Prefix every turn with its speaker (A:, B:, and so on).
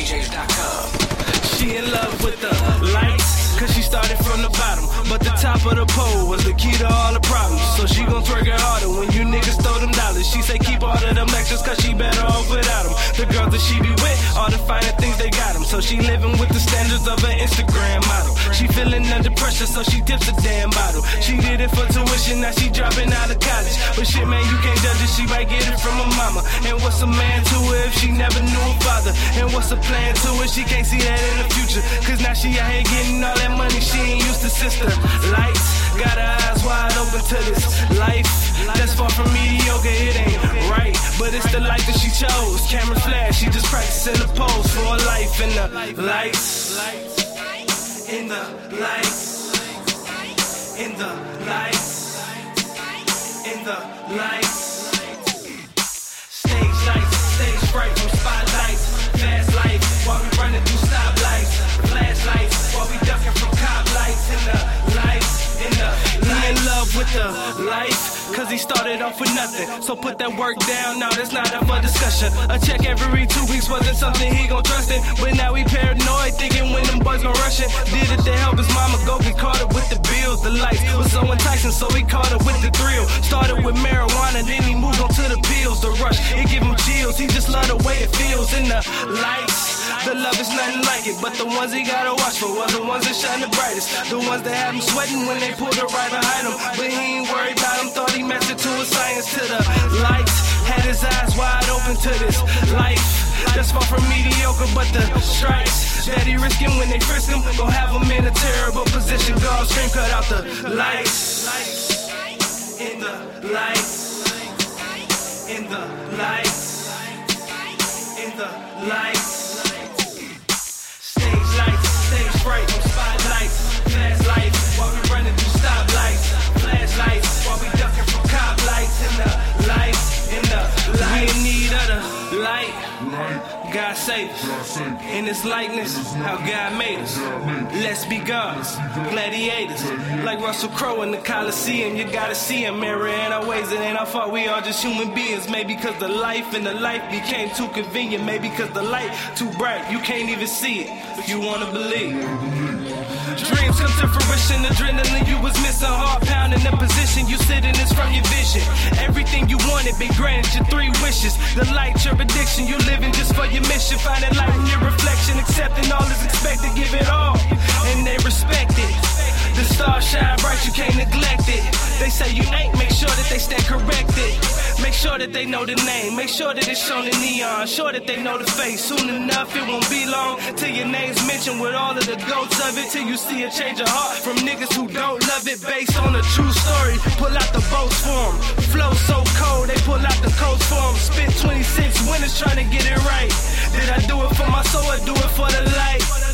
A: ProDJs.com. She in love with the lights, cause she started from the bottom. But the top of the pole was the key to all the problems. So she gon' twerk it harder when you niggas throw them dollars. She say keep all of them extras, cause she better off without them. The girls that she be with, all the finer things they got them. So she living with the standards of an Instagram feeling under pressure, so she tips a damn bottle. She did it for tuition, now she dropping out of college. But shit, man, you can't judge it, she might get it from her mama. And what's a man to her if she never knew a father? And what's a plan to her? She can't see that in the future. Cause now she out here getting all that money she ain't used to, sister. Lights, got her eyes wide open to this life. That's far from mediocre, it ain't right. But it's the life that she chose. Camera flash, she just practicing the pose for a life in the lights. In the lights. In the lights. In the lights. The life. Cause he started off with nothing. So put that work down, now that's not up for discussion. A check every two weeks wasn't something he gon' trust in. But now he paranoid, thinking when them boys gon' rush it. Did it to help his mama go get caught up with the bills. The lights was so enticing, so he caught up with the thrill. Started with marijuana, then he moved but the ones he gotta watch for was the ones that shine the brightest. The ones that have him sweating when they pull the right behind him. But he ain't worried about him, thought he messed it to his science to the lights. Had his eyes wide open to this life. That's far from mediocre, but the strikes that he risking when they frisk him gon' have him in a terrible position. God scream, cut out the lights. In the lights. In the lights. In the lights. God save us. In His likeness, how God made us. Let's be gods, gladiators. Like Russell Crowe in the Coliseum, you gotta see Him. Mirror in our ways, it ain't our fault. We are just human beings. Maybe because the life and the life became too convenient. Maybe because the light too bright, you can't even see it. You wanna believe. Dreams come to fruition, adrenaline you was missing, heart pounding the position you sitting is from your vision. Everything been granted your three wishes. The light, your addiction, you living just for your mission. Finding light in your reflection, accepting all say ain't, make sure that they stand corrected. Make sure that they know the name, make sure that it's shown in neon, sure that they know the face. Soon enough, it won't be long till your name's mentioned with all of the goats of it. Till you see a change of heart from niggas who don't love it based on a true story. Pull out the boats for 'em. Flow so cold, they pull out the coats for 'em. Spit 26 winners trying to get it right. Did I do it for my soul or do it for the light?